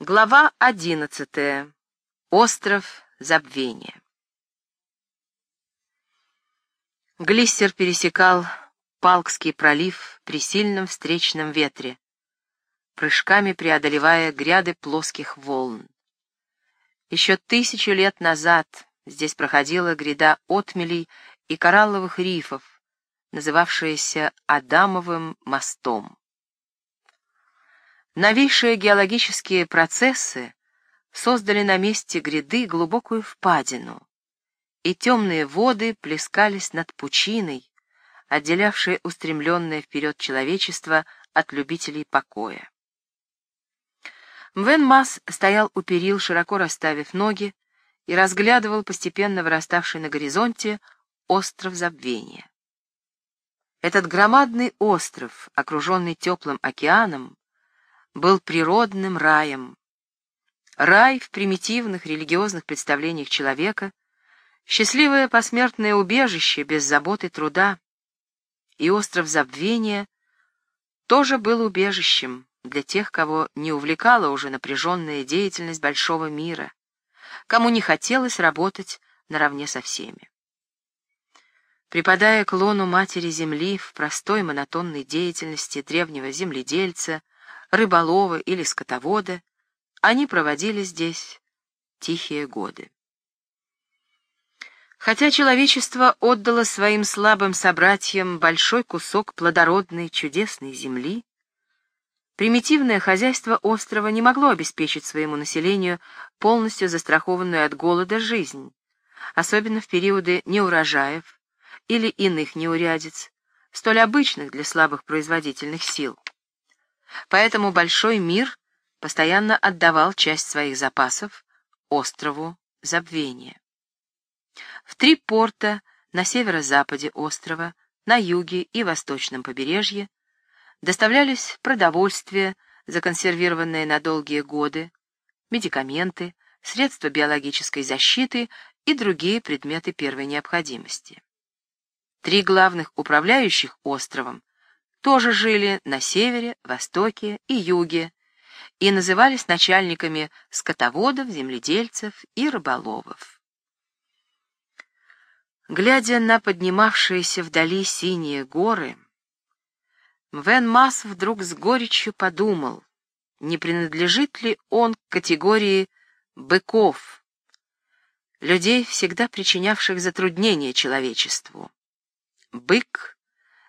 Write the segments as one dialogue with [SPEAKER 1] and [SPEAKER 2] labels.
[SPEAKER 1] Глава одиннадцатая. Остров забвения. Глиссер пересекал Палкский пролив при сильном встречном ветре, прыжками преодолевая гряды плоских волн. Еще тысячу лет назад здесь проходила гряда отмелей и коралловых рифов, называвшаяся Адамовым мостом. Новейшие геологические процессы создали на месте гряды глубокую впадину, и темные воды плескались над пучиной, отделявшей устремленное вперед человечество от любителей покоя. Мвен Масс стоял у перил, широко расставив ноги, и разглядывал постепенно выраставший на горизонте остров забвения. Этот громадный остров, окруженный теплым океаном, был природным раем. Рай в примитивных религиозных представлениях человека, счастливое посмертное убежище без заботы труда. И остров забвения тоже был убежищем для тех, кого не увлекала уже напряженная деятельность большого мира, кому не хотелось работать наравне со всеми. Припадая к лону матери земли в простой монотонной деятельности древнего земледельца, рыболова или скотовода, они проводили здесь тихие годы. Хотя человечество отдало своим слабым собратьям большой кусок плодородной чудесной земли, примитивное хозяйство острова не могло обеспечить своему населению полностью застрахованную от голода жизнь, особенно в периоды неурожаев или иных неурядиц, столь обычных для слабых производительных сил. Поэтому большой мир постоянно отдавал часть своих запасов острову Забвения. В три порта на северо-западе острова, на юге и восточном побережье доставлялись продовольствие, законсервированное на долгие годы, медикаменты, средства биологической защиты и другие предметы первой необходимости. Три главных управляющих островом тоже жили на севере, востоке и юге и назывались начальниками скотоводов, земледельцев и рыболовов. Глядя на поднимавшиеся вдали синие горы, Мвен Масс вдруг с горечью подумал, не принадлежит ли он к категории быков, людей, всегда причинявших затруднения человечеству. Бык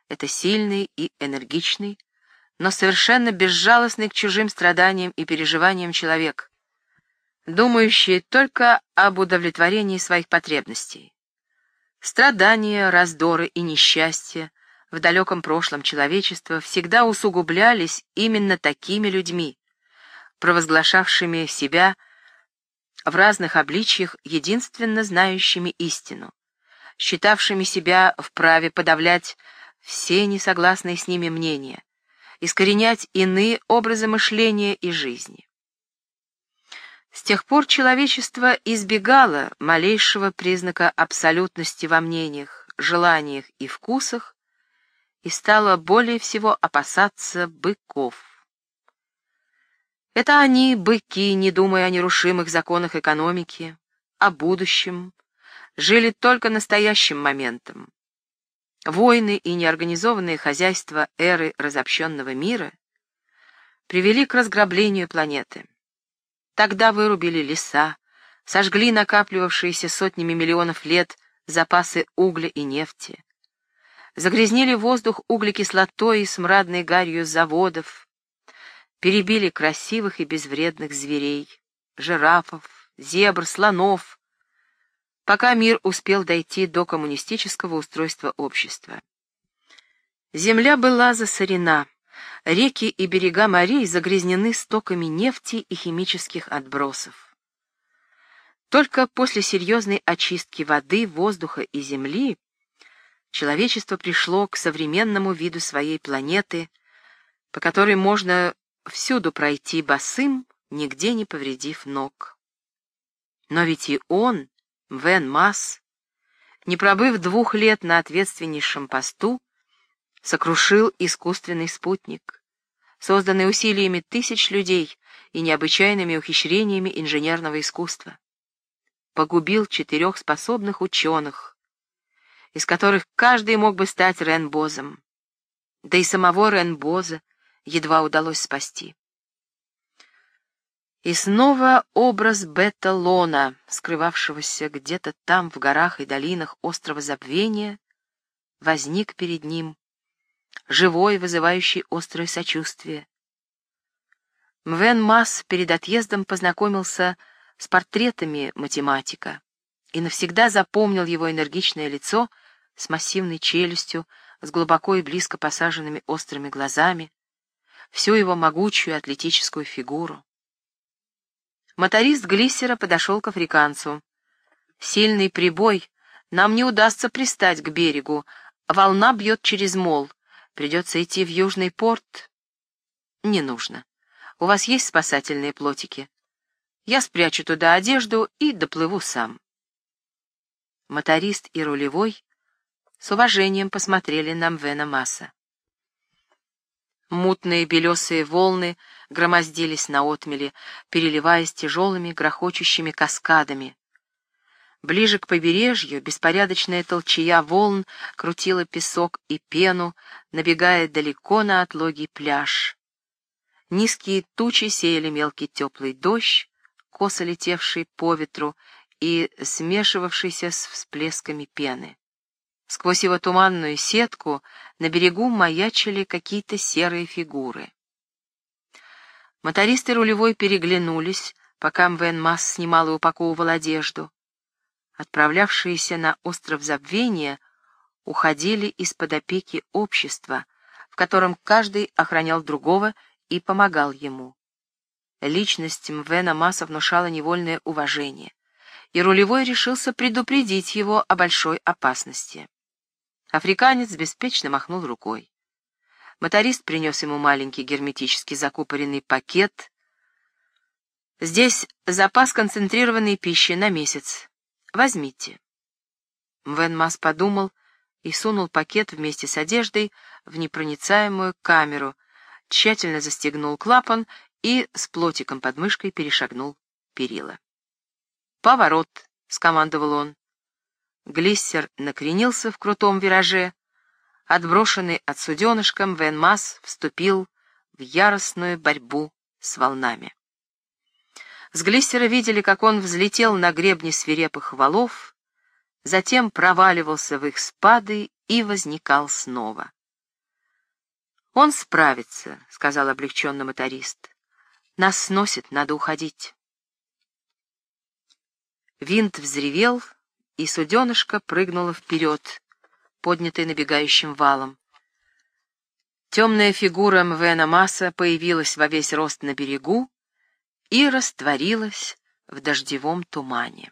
[SPEAKER 1] это сильный и энергичный, но совершенно безжалостный к чужим страданиям и переживаниям человек, думающий только об удовлетворении своих потребностей. Страдания, раздоры и несчастья в далеком прошлом человечества всегда усугублялись именно такими людьми, провозглашавшими себя в разных обличьях единственно знающими истину, считавшими себя вправе подавлять все несогласные с ними мнения, искоренять иные образы мышления и жизни. С тех пор человечество избегало малейшего признака абсолютности во мнениях, желаниях и вкусах и стало более всего опасаться быков. Это они, быки, не думая о нерушимых законах экономики, о будущем, жили только настоящим моментом, Войны и неорганизованные хозяйства эры разобщенного мира привели к разграблению планеты. Тогда вырубили леса, сожгли накапливавшиеся сотнями миллионов лет запасы угля и нефти, загрязнили воздух углекислотой и смрадной гарью заводов, перебили красивых и безвредных зверей, жирафов, зебр, слонов, пока мир успел дойти до коммунистического устройства общества. Земля была засорена, реки и берега морей загрязнены стоками нефти и химических отбросов. Только после серьезной очистки воды, воздуха и земли человечество пришло к современному виду своей планеты, по которой можно всюду пройти босым, нигде не повредив ног. Но ведь и он, Вен Масс, не пробыв двух лет на ответственнейшем посту, сокрушил искусственный спутник, созданный усилиями тысяч людей и необычайными ухищрениями инженерного искусства. Погубил четырех способных ученых, из которых каждый мог бы стать Ренбозом. Да и самого Ренбоза едва удалось спасти. И снова образ Бета-Лона, скрывавшегося где-то там, в горах и долинах острова Забвения, возник перед ним, живой, вызывающий острое сочувствие. Мвен Масс перед отъездом познакомился с портретами математика и навсегда запомнил его энергичное лицо с массивной челюстью, с глубоко и близко посаженными острыми глазами, всю его могучую атлетическую фигуру. Моторист глиссера подошел к африканцу. «Сильный прибой. Нам не удастся пристать к берегу. Волна бьет через мол. Придется идти в южный порт». «Не нужно. У вас есть спасательные плотики? Я спрячу туда одежду и доплыву сам». Моторист и рулевой с уважением посмотрели на Мвена Масса. Мутные белесые волны громоздились на отмеле, переливаясь тяжелыми грохочущими каскадами. Ближе к побережью беспорядочная толчая волн крутила песок и пену, набегая далеко на отлогий пляж. Низкие тучи сеяли мелкий теплый дождь, косо летевший по ветру и смешивавшийся с всплесками пены. Сквозь его туманную сетку на берегу маячили какие-то серые фигуры. Мотористы рулевой переглянулись, пока Мвен Масс снимал и упаковывал одежду. Отправлявшиеся на остров забвения уходили из-под опеки общества, в котором каждый охранял другого и помогал ему. Личность Мвена Масса внушала невольное уважение, и рулевой решился предупредить его о большой опасности. Африканец беспечно махнул рукой. Моторист принес ему маленький герметически закупоренный пакет. «Здесь запас концентрированной пищи на месяц. Возьмите». Мвен Мас подумал и сунул пакет вместе с одеждой в непроницаемую камеру, тщательно застегнул клапан и с плотиком под мышкой перешагнул перила. «Поворот», — скомандовал он. Глиссер накренился в крутом вираже. Отброшенный от суденышком, Вен Масс вступил в яростную борьбу с волнами. С Глиссера видели, как он взлетел на гребни свирепых валов, затем проваливался в их спады и возникал снова. «Он справится», — сказал облегченно моторист. «Нас сносит, надо уходить». Винт взревел, и суденышко прыгнуло вперед, поднятой набегающим валом. Темная фигура Мвена Масса появилась во весь рост на берегу и растворилась в дождевом тумане.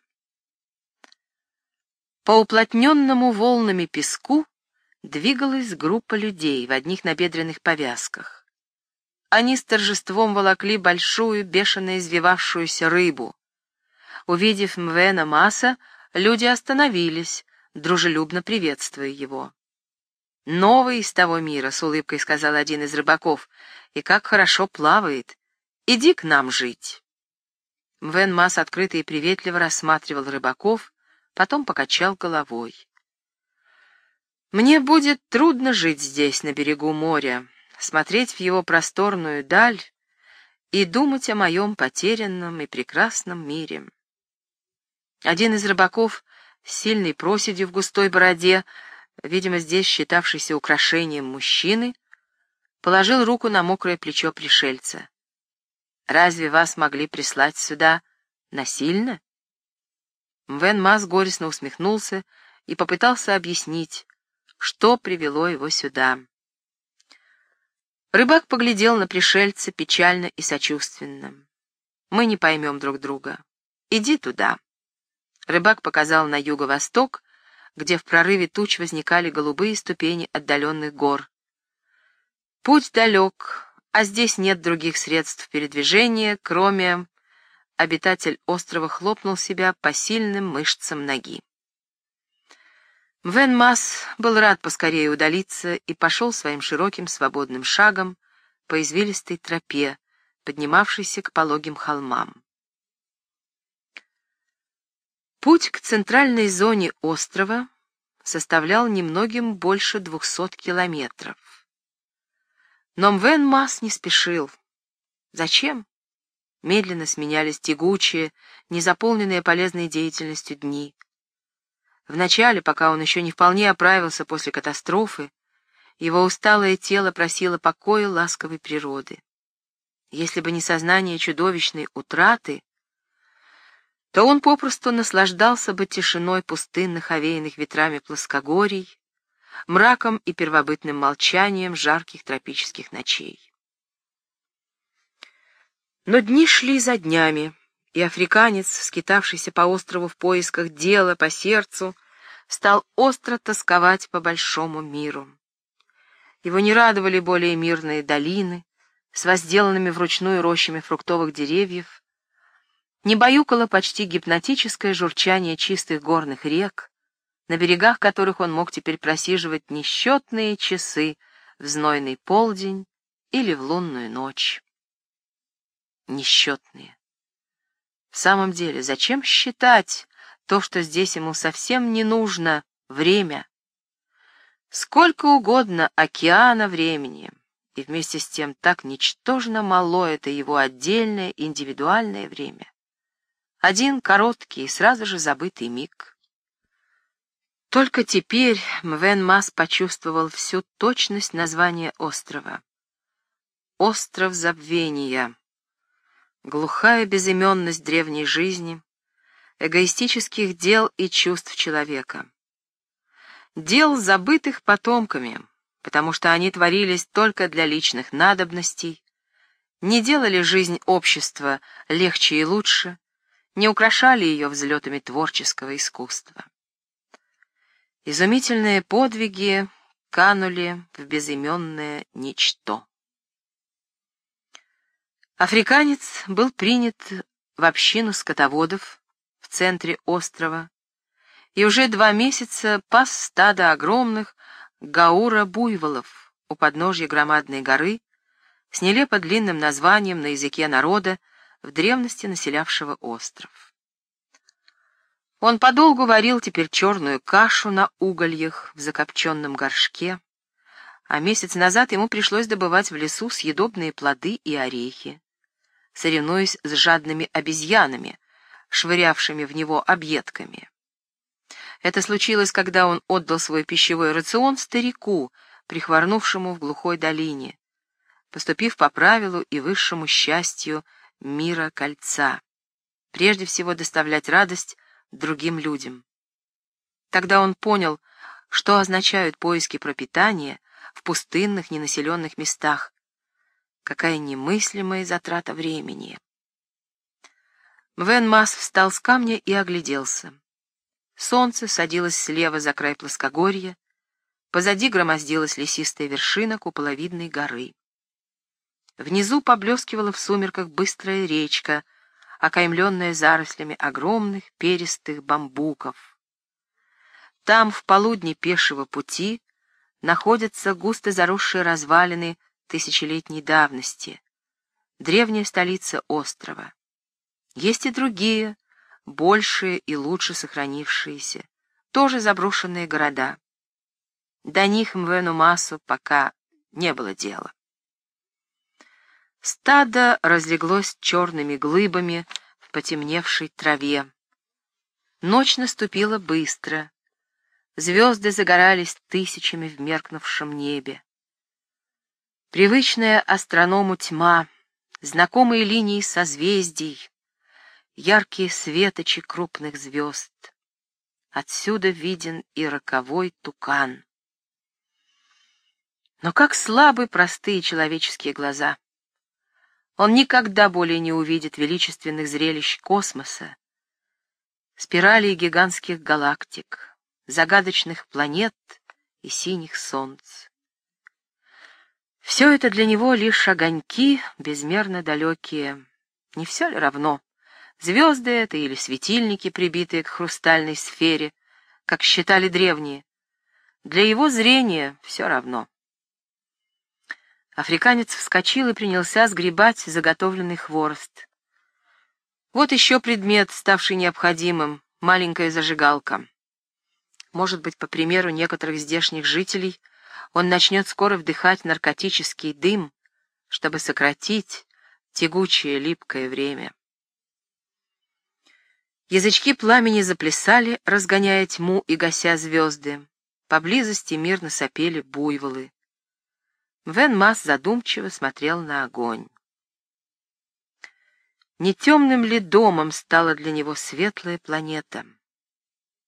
[SPEAKER 1] По уплотненному волнами песку двигалась группа людей в одних набедренных повязках. Они с торжеством волокли большую, бешено извивавшуюся рыбу. Увидев Мвена Масса, Люди остановились, дружелюбно приветствуя его. «Новый из того мира», — с улыбкой сказал один из рыбаков, — «и как хорошо плавает. Иди к нам жить». Мвен Мас открыто и приветливо рассматривал рыбаков, потом покачал головой. «Мне будет трудно жить здесь, на берегу моря, смотреть в его просторную даль и думать о моем потерянном и прекрасном мире». Один из рыбаков сильной проседью в густой бороде, видимо, здесь считавшийся украшением мужчины, положил руку на мокрое плечо пришельца. «Разве вас могли прислать сюда насильно?» Мвен Мас горестно усмехнулся и попытался объяснить, что привело его сюда. Рыбак поглядел на пришельца печально и сочувственно. «Мы не поймем друг друга. Иди туда». Рыбак показал на юго-восток, где в прорыве туч возникали голубые ступени отдаленных гор. Путь далек, а здесь нет других средств передвижения, кроме... Обитатель острова хлопнул себя по сильным мышцам ноги. Вен Масс был рад поскорее удалиться и пошел своим широким свободным шагом по извилистой тропе, поднимавшейся к пологим холмам. Путь к центральной зоне острова составлял немногим больше двухсот километров. Но Мвен Мас не спешил. Зачем? Медленно сменялись тягучие, незаполненные полезной деятельностью дни. Вначале, пока он еще не вполне оправился после катастрофы, его усталое тело просило покоя ласковой природы. Если бы не сознание чудовищной утраты, то он попросту наслаждался бы тишиной пустынных, овеянных ветрами плоскогорий, мраком и первобытным молчанием жарких тропических ночей. Но дни шли за днями, и африканец, скитавшийся по острову в поисках дела по сердцу, стал остро тосковать по большому миру. Его не радовали более мирные долины с возделанными вручную рощами фруктовых деревьев, не баюкало почти гипнотическое журчание чистых горных рек, на берегах которых он мог теперь просиживать несчетные часы в знойный полдень или в лунную ночь. Несчетные. В самом деле, зачем считать то, что здесь ему совсем не нужно, время? Сколько угодно океана времени, и вместе с тем так ничтожно мало это его отдельное индивидуальное время. Один короткий, сразу же забытый миг. Только теперь Мвен Мас почувствовал всю точность названия острова. Остров забвения. Глухая безыменность древней жизни, эгоистических дел и чувств человека дел, забытых потомками, потому что они творились только для личных надобностей, не делали жизнь общества легче и лучше, не украшали ее взлетами творческого искусства. Изумительные подвиги канули в безыменное ничто. Африканец был принят в общину скотоводов в центре острова, и уже два месяца пас стадо огромных гаура-буйволов у подножья громадной горы с нелепо длинным названием на языке народа, в древности населявшего остров. Он подолгу варил теперь черную кашу на угольях в закопченном горшке, а месяц назад ему пришлось добывать в лесу съедобные плоды и орехи, соревнуясь с жадными обезьянами, швырявшими в него объедками. Это случилось, когда он отдал свой пищевой рацион старику, прихворнувшему в глухой долине, поступив по правилу и высшему счастью мира кольца, прежде всего доставлять радость другим людям. Тогда он понял, что означают поиски пропитания в пустынных ненаселенных местах, какая немыслимая затрата времени. Мвен Мас встал с камня и огляделся. Солнце садилось слева за край плоскогорья, позади громоздилась лесистая вершина куполовидной горы. Внизу поблескивала в сумерках быстрая речка, окаймленная зарослями огромных перистых бамбуков. Там, в полудне пешего пути, находятся густо заросшие развалины тысячелетней давности, древняя столица острова. Есть и другие, большие и лучше сохранившиеся, тоже заброшенные города. До них Мвену Масу пока не было дела. Стадо разлеглось черными глыбами в потемневшей траве. Ночь наступила быстро. Звезды загорались тысячами в меркнувшем небе. Привычная астроному тьма, знакомые линии созвездий, яркие светочи крупных звезд. Отсюда виден и роковой тукан. Но как слабы простые человеческие глаза. Он никогда более не увидит величественных зрелищ космоса, спиралей гигантских галактик, загадочных планет и синих солнц. Все это для него лишь огоньки, безмерно далекие. Не все ли равно? Звезды это или светильники, прибитые к хрустальной сфере, как считали древние. Для его зрения все равно. Африканец вскочил и принялся сгребать заготовленный хворост. Вот еще предмет, ставший необходимым — маленькая зажигалка. Может быть, по примеру некоторых здешних жителей, он начнет скоро вдыхать наркотический дым, чтобы сократить тягучее липкое время. Язычки пламени заплясали, разгоняя тьму и гася звезды. Поблизости мирно сопели буйволы. Вен Мас задумчиво смотрел на огонь. Не темным ли домом стала для него светлая планета?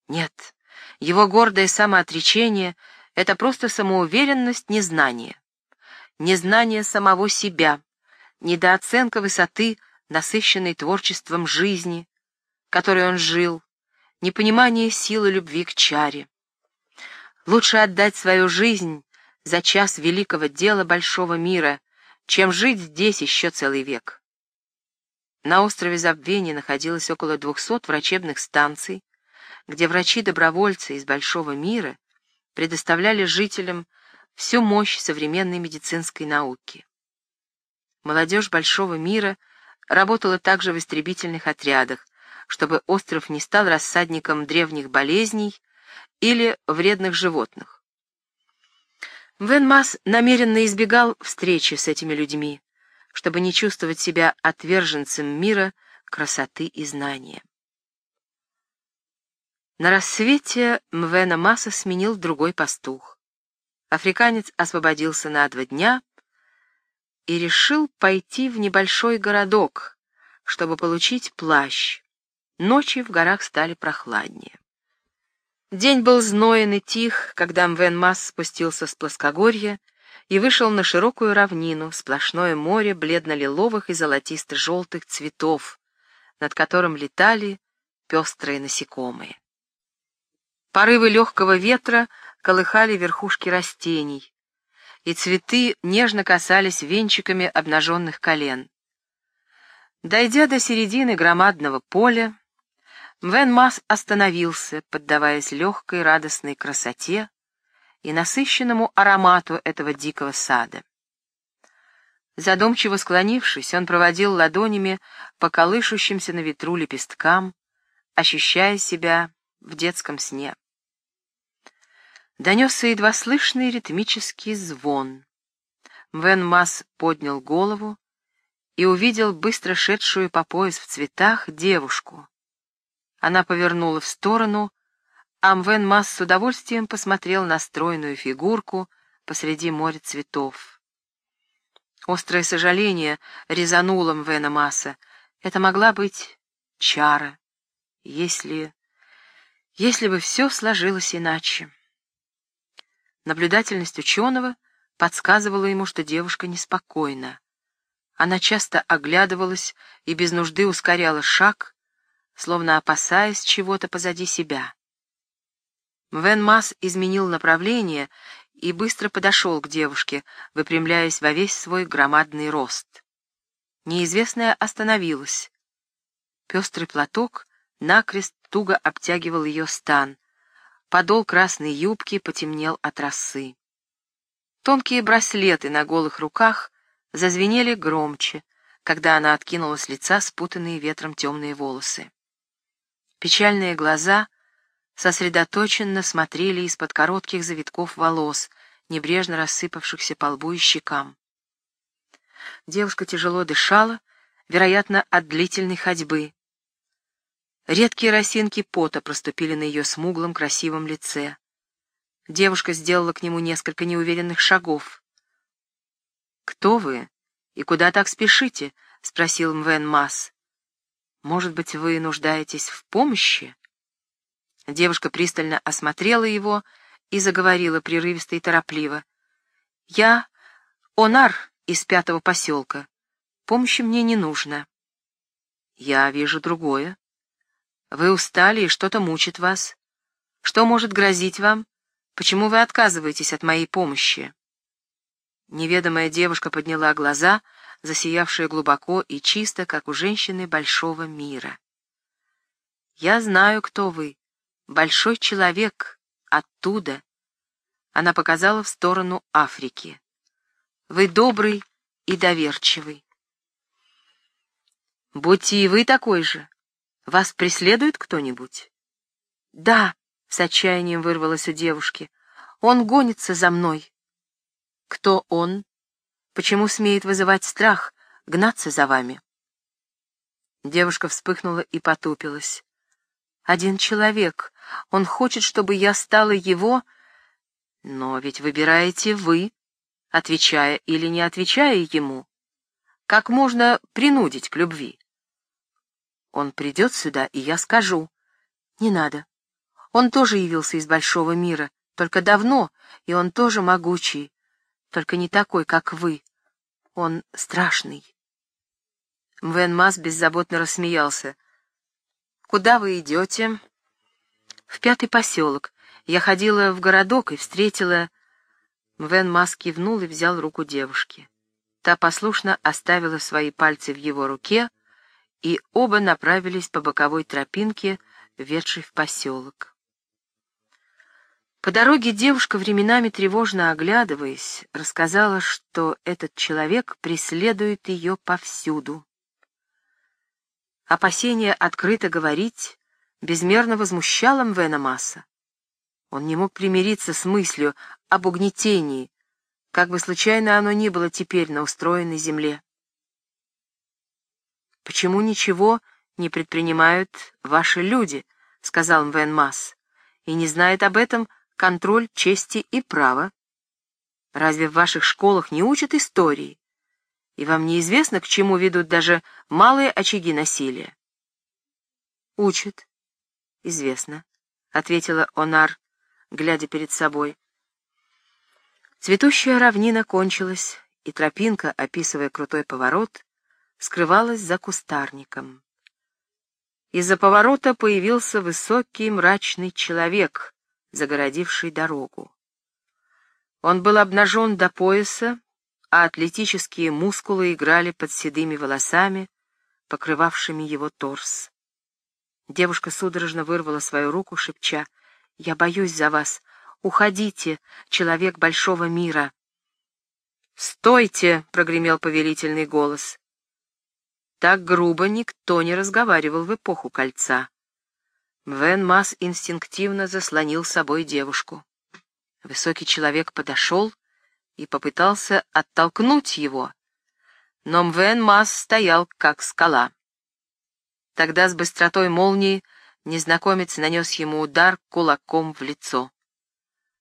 [SPEAKER 1] Нет, его гордое самоотречение — это просто самоуверенность незнания. Незнание самого себя, недооценка высоты, насыщенной творчеством жизни, которой он жил, непонимание силы любви к чаре. Лучше отдать свою жизнь за час великого дела большого мира, чем жить здесь еще целый век. На острове Забвения находилось около двухсот врачебных станций, где врачи-добровольцы из большого мира предоставляли жителям всю мощь современной медицинской науки. Молодежь большого мира работала также в истребительных отрядах, чтобы остров не стал рассадником древних болезней или вредных животных. Вен Мас намеренно избегал встречи с этими людьми, чтобы не чувствовать себя отверженцем мира, красоты и знания. На рассвете Мвена Маса сменил другой пастух. Африканец освободился на два дня и решил пойти в небольшой городок, чтобы получить плащ. Ночи в горах стали прохладнее. День был зноен и тих, когда Мвен Мас спустился с плоскогорья и вышел на широкую равнину, сплошное море бледно-лиловых и золотисто-желтых цветов, над которым летали пестрые насекомые. Порывы легкого ветра колыхали верхушки растений, и цветы нежно касались венчиками обнаженных колен. Дойдя до середины громадного поля, Мвен Мас остановился, поддаваясь легкой радостной красоте и насыщенному аромату этого дикого сада. Задумчиво склонившись, он проводил ладонями по колышущимся на ветру лепесткам, ощущая себя в детском сне. Донесся едва слышный ритмический звон. Мвен Мас поднял голову и увидел быстро шедшую по пояс в цветах девушку, она повернула в сторону, а Мвен Масс с удовольствием посмотрел на стройную фигурку посреди моря цветов. Острое сожаление резануло Мвена Масса. Это могла быть чара, если... если бы все сложилось иначе. Наблюдательность ученого подсказывала ему, что девушка неспокойна. Она часто оглядывалась и без нужды ускоряла шаг, словно опасаясь чего-то позади себя. Мвен Мас изменил направление и быстро подошел к девушке, выпрямляясь во весь свой громадный рост. Неизвестная остановилась. Пестрый платок накрест туго обтягивал ее стан. Подол красной юбки потемнел от росы. Тонкие браслеты на голых руках зазвенели громче, когда она откинула с лица спутанные ветром темные волосы. Печальные глаза сосредоточенно смотрели из-под коротких завитков волос, небрежно рассыпавшихся по лбу и щекам. Девушка тяжело дышала, вероятно, от длительной ходьбы. Редкие росинки пота проступили на ее смуглом красивом лице. Девушка сделала к нему несколько неуверенных шагов. «Кто вы и куда так спешите?» — спросил Мвен Масс. Может быть, вы нуждаетесь в помощи?» Девушка пристально осмотрела его и заговорила прерывисто и торопливо. «Я Онар из пятого поселка. Помощи мне не нужно». «Я вижу другое. Вы устали и что-то мучит вас. Что может грозить вам? Почему вы отказываетесь от моей помощи?» Неведомая девушка подняла глаза — засиявшая глубоко и чисто, как у женщины большого мира. «Я знаю, кто вы. Большой человек. Оттуда». Она показала в сторону Африки. Вы добрый и доверчивый. Будьте и вы такой же. Вас преследует кто-нибудь? Да, с отчаянием вырвалось у девушки. Он гонится за мной. Кто он? Почему смеет вызывать страх, гнаться за вами? Девушка вспыхнула и потупилась. Один человек. Он хочет, чтобы я стала его... Но ведь выбираете вы, отвечая или не отвечая ему. Как можно принудить к любви? Он придет сюда, и я скажу. Не надо. Он тоже явился из большого мира, только давно, и он тоже могучий, только не такой, как вы. Он страшный. Мвен Мас беззаботно рассмеялся. «Куда вы идете?» «В пятый поселок. Я ходила в городок и встретила...» Мвен Мас кивнул и взял руку девушки. Та послушно оставила свои пальцы в его руке, и оба направились по боковой тропинке, ведшей в поселок. По дороге девушка, временами тревожно оглядываясь, рассказала, что этот человек преследует ее повсюду. Опасение открыто говорить безмерно возмущало Мвена Масса. Он не мог примириться с мыслью об угнетении, как бы случайно оно ни было теперь на устроенной земле. «Почему ничего не предпринимают ваши люди?» — сказал Мвен Масс. «И не знает об этом контроль чести и права. Разве в ваших школах не учат истории? И вам неизвестно, к чему ведут даже малые очаги насилия?» «Учат. Известно», — ответила Онар, глядя перед собой. Цветущая равнина кончилась, и тропинка, описывая крутой поворот, скрывалась за кустарником. Из-за поворота появился высокий мрачный человек, загородивший дорогу. Он был обнажен до пояса, а атлетические мускулы играли под седыми волосами, покрывавшими его торс. Девушка судорожно вырвала свою руку, шепча, «Я боюсь за вас. Уходите, человек большого мира». «Стойте!» — прогремел повелительный голос. Так грубо никто не разговаривал в эпоху кольца. Мвен Мас инстинктивно заслонил собой девушку. Высокий человек подошел и попытался оттолкнуть его, но Мвен Мас стоял как скала. Тогда с быстротой молнии незнакомец нанес ему удар кулаком в лицо.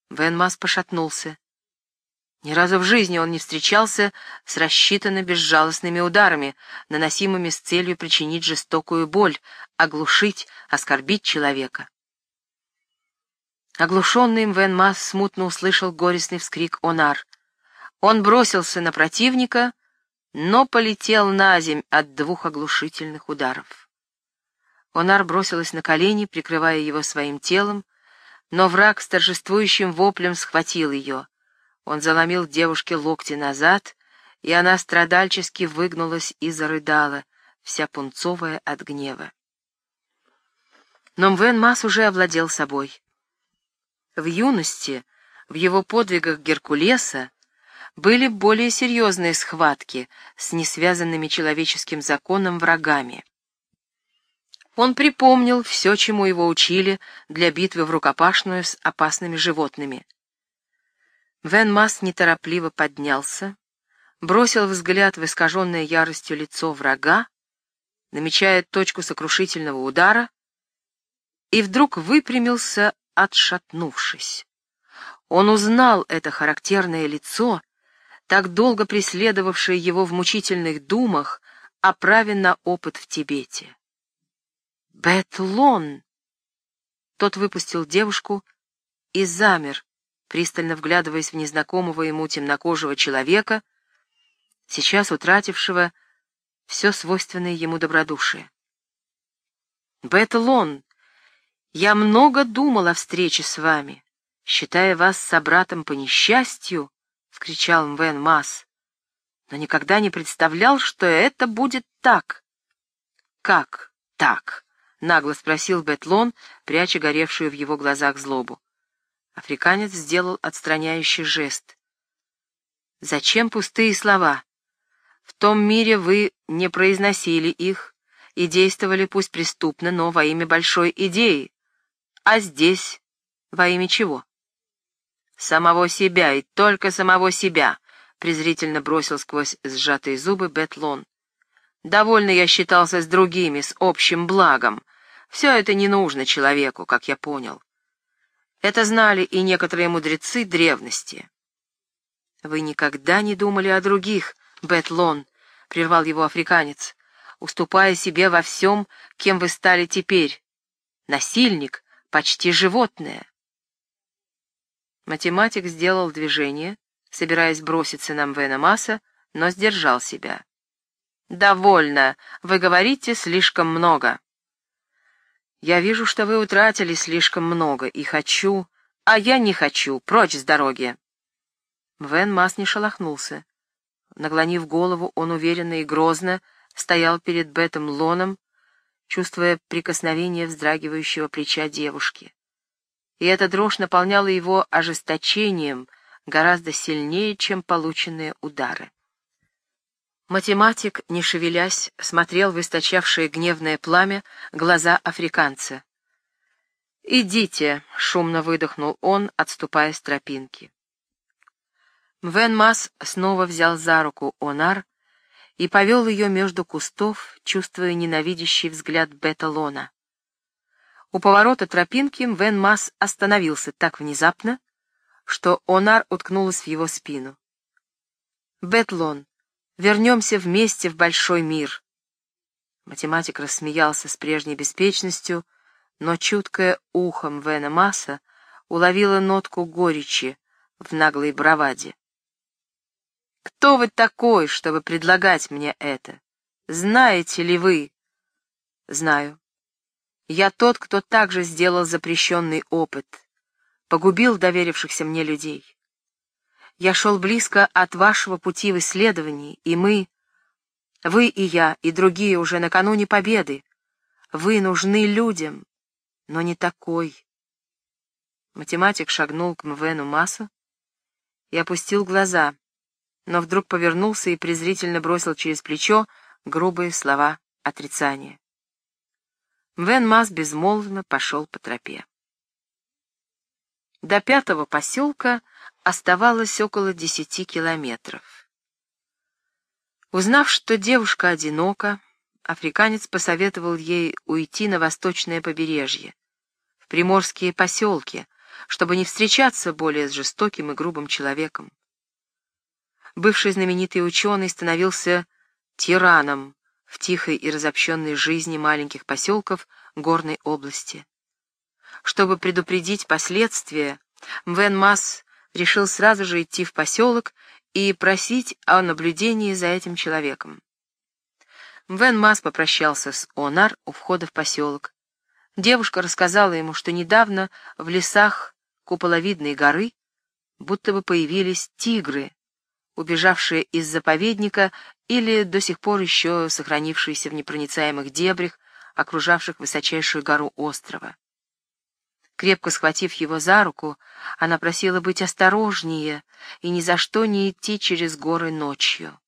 [SPEAKER 1] Вен Мас пошатнулся. Ни разу в жизни он не встречался с рассчитанно безжалостными ударами, наносимыми с целью причинить жестокую боль, оглушить, оскорбить человека. Оглушенный им Вен Масс смутно услышал горестный вскрик Онар. Он бросился на противника, но полетел на земь от двух оглушительных ударов. Онар бросилась на колени, прикрывая его своим телом, но враг с торжествующим воплем схватил ее — он заломил девушке локти назад, и она страдальчески выгнулась и зарыдала, вся пунцовая от гнева. Но Мвен Мас уже овладел собой. В юности, в его подвигах Геркулеса, были более серьезные схватки с несвязанными человеческим законом врагами. Он припомнил все, чему его учили для битвы в рукопашную с опасными животными. Вен Масс неторопливо поднялся, бросил взгляд в искаженное яростью лицо врага, намечая точку сокрушительного удара, и вдруг выпрямился, отшатнувшись. Он узнал это характерное лицо, так долго преследовавшее его в мучительных думах о праве на опыт в Тибете. «Бетлон!» Тот выпустил девушку и замер, пристально вглядываясь в незнакомого ему темнокожего человека, сейчас утратившего все свойственное ему добродушие. «Бэтлон, я много думал о встрече с вами, считая вас собратом по несчастью», — вскричал Мвен Мас, «но никогда не представлял, что это будет так». «Как так?» — нагло спросил Бетлон, пряча горевшую в его глазах злобу. Африканец сделал отстраняющий жест. Зачем пустые слова? В том мире вы не произносили их и действовали пусть преступно, но во имя большой идеи. А здесь во имя чего? Самого себя и только самого себя, презрительно бросил сквозь сжатые зубы Бетлон. Довольно я считался с другими, с общим благом. Все это не нужно человеку, как я понял. Это знали и некоторые мудрецы древности. «Вы никогда не думали о других, Бетлон», — прервал его африканец, уступая себе во всем, кем вы стали теперь. Насильник, почти животное. Математик сделал движение, собираясь броситься на Мвена Масса, но сдержал себя. «Довольно, вы говорите слишком много». «Я вижу, что вы утратили слишком много, и хочу, а я не хочу, прочь с дороги». Вен Мас не шелохнулся. Наклонив голову, он уверенно и грозно стоял перед Бетом Лоном, чувствуя прикосновение вздрагивающего плеча девушки. И эта дрожь наполняла его ожесточением гораздо сильнее, чем полученные удары. Математик, не шевелясь, смотрел в источавшее гневное пламя глаза африканца. «Идите», — шумно выдохнул он, отступая с тропинки. Мвен Мас снова взял за руку Онар и повел ее между кустов, чувствуя ненавидящий взгляд Беталона. У поворота тропинки Мвен Мас остановился так внезапно, что Онар уткнулась в его спину. «Бетлон, вернемся вместе в большой мир». Математик рассмеялся с прежней беспечностью, но чуткое ухом Вена Масса уловило нотку горечи в наглой браваде. Кто вы такой, чтобы предлагать мне это? Знаете ли вы? Знаю. Я тот, кто также сделал запрещенный опыт, погубил доверившихся мне людей. Я шел близко от вашего пути в исследовании, и мы, вы и я, и другие уже накануне победы. Вы нужны людям, но не такой. Математик шагнул к Мвену Масу и опустил глаза, но вдруг повернулся и презрительно бросил через плечо грубые слова отрицания. Вен Мас безмолвно пошел по тропе. До пятого поселка оставалось около десяти километров. Узнав, что девушка одинока, африканец посоветовал ей уйти на восточное побережье, в приморские поселки, чтобы не встречаться более с жестоким и грубым человеком бывший знаменитый ученый становился тираном в тихой и разобщенной жизни маленьких поселков горной области. Чтобы предупредить последствия, Мвен Масс решил сразу же идти в поселок и просить о наблюдении за этим человеком. Мвен Масс попрощался с Онар у входа в поселок. Девушка рассказала ему, что недавно в лесах куполовидной горы будто бы появились тигры, убежавшие из заповедника или до сих пор еще сохранившиеся в непроницаемых дебрях, окружавших высочайшую гору острова. Крепко схватив его за руку, она просила быть осторожнее и ни за что не идти через горы ночью.